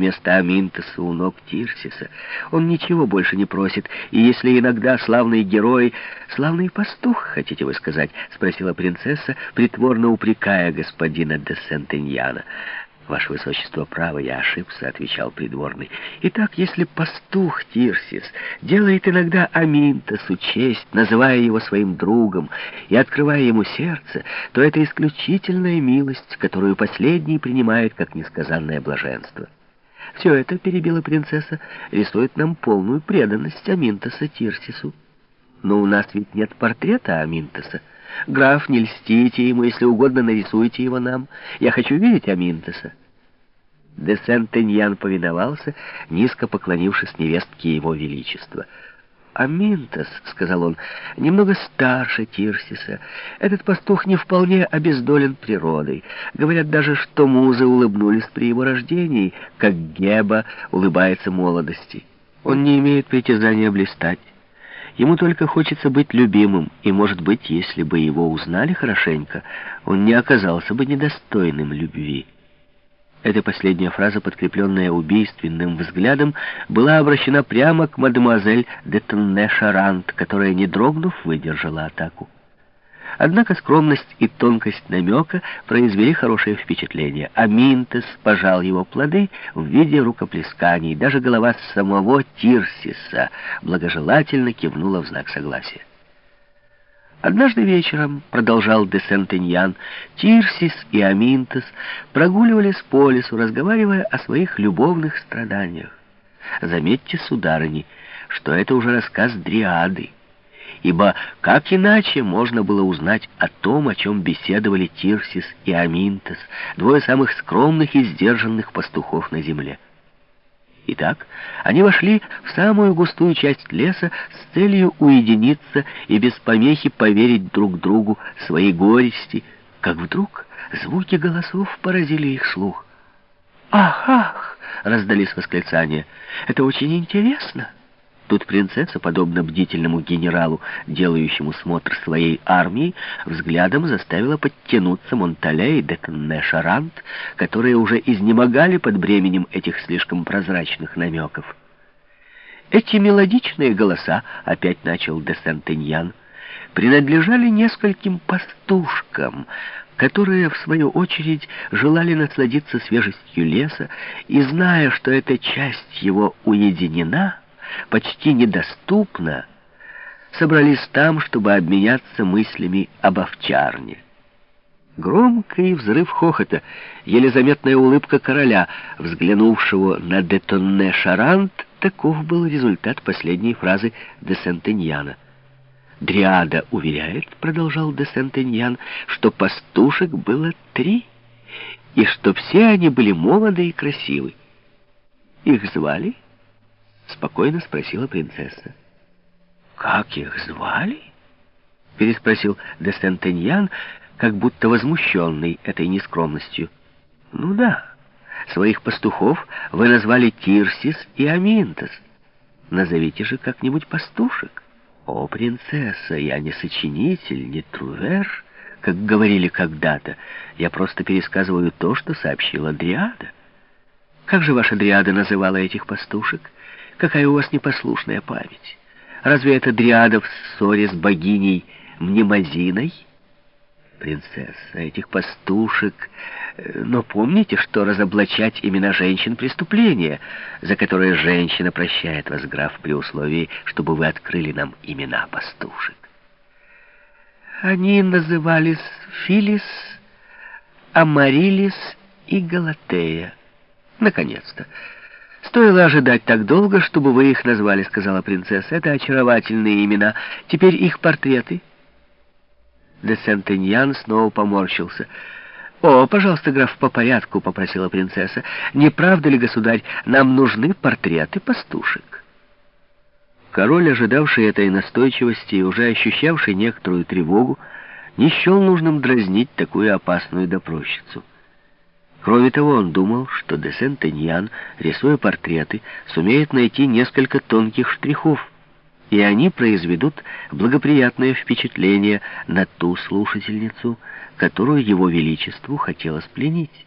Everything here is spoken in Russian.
место Аминтеса у ног Тирсиса. Он ничего больше не просит, и если иногда славный герой... «Славный пастух, хотите вы сказать?» — спросила принцесса, притворно упрекая господина де Сентеньяна. «Ваше Высочество, право, я ошибся», — отвечал придворный. «Итак, если пастух Тирсис делает иногда Аминтосу честь, называя его своим другом и открывая ему сердце, то это исключительная милость, которую последний принимает как несказанное блаженство». «Все это, — перебила принцесса, — рисует нам полную преданность Аминтоса Тирсису. Но у нас ведь нет портрета Аминтоса. Граф, не льстите ему, если угодно, нарисуйте его нам. Я хочу видеть Аминтоса». Де Сентеньян повиновался, низко поклонившись невестке его величества. «Аминтос», — сказал он, — «немного старше Тирсиса. Этот пастух не вполне обездолен природой. Говорят даже, что музы улыбнулись при его рождении, как Геба улыбается молодости. Он не имеет притязания блистать. Ему только хочется быть любимым, и, может быть, если бы его узнали хорошенько, он не оказался бы недостойным любви». Эта последняя фраза, подкрепленная убийственным взглядом, была обращена прямо к мадемуазель де Тонне-Шарант, которая, не дрогнув, выдержала атаку. Однако скромность и тонкость намека произвели хорошее впечатление, а Минтес пожал его плоды в виде рукоплесканий. Даже голова самого Тирсиса благожелательно кивнула в знак согласия. Однажды вечером, продолжал де Сентеньян, Тирсис и Аминтес прогуливались по лесу, разговаривая о своих любовных страданиях. Заметьте, сударыни, что это уже рассказ Дриады, ибо как иначе можно было узнать о том, о чем беседовали Тирсис и Аминтес, двое самых скромных и сдержанных пастухов на земле. Итак, они вошли в самую густую часть леса с целью уединиться и без помехи поверить друг другу своей горести, как вдруг звуки голосов поразили их слух. «Ах, ах!» — раздались восклицания. «Это очень интересно!» Тут принцесса, подобно бдительному генералу, делающему смотр своей армии, взглядом заставила подтянуться Монтале и Детенне Шарант, которые уже изнемогали под бременем этих слишком прозрачных намеков. Эти мелодичные голоса, опять начал де Сентеньян, принадлежали нескольким пастушкам, которые, в свою очередь, желали насладиться свежестью леса и, зная, что эта часть его уединена, почти недоступна, собрались там, чтобы обменяться мыслями об овчарне. Громкий взрыв хохота, еле заметная улыбка короля, взглянувшего на Детонне Шарант, таков был результат последней фразы де Сентеньяна. «Дриада уверяет, — продолжал де Сентеньян, — что пастушек было три, и что все они были молоды и красивы. Их звали Спокойно спросила принцесса. «Как их звали?» Переспросил де Сентеньян, как будто возмущенный этой нескромностью. «Ну да, своих пастухов вы назвали Тирсис и Аминтос. Назовите же как-нибудь пастушек». «О, принцесса, я не сочинитель, не трувер, как говорили когда-то. Я просто пересказываю то, что сообщила Дриада». «Как же ваша Дриада называла этих пастушек?» Какая у вас непослушная память. Разве это дриада в ссоре с богиней Мнемозиной? Принцесса, этих пастушек... Э, но помните, что разоблачать имена женщин — преступление, за которое женщина прощает вас, граф, при условии, чтобы вы открыли нам имена пастушек. Они назывались Филис, Амарилис и Галатея. Наконец-то. «Стоило ожидать так долго, чтобы вы их назвали», — сказала принцесса. «Это очаровательные имена. Теперь их портреты». Де Сентеньян снова поморщился. «О, пожалуйста, граф, по порядку», — попросила принцесса. «Не правда ли, государь, нам нужны портреты пастушек?» Король, ожидавший этой настойчивости и уже ощущавший некоторую тревогу, не счел нужным дразнить такую опасную допросчицу. Кроме того, он думал, что де Сентеньян, рисуя портреты, сумеет найти несколько тонких штрихов, и они произведут благоприятное впечатление на ту слушательницу, которую его величеству хотелось пленить.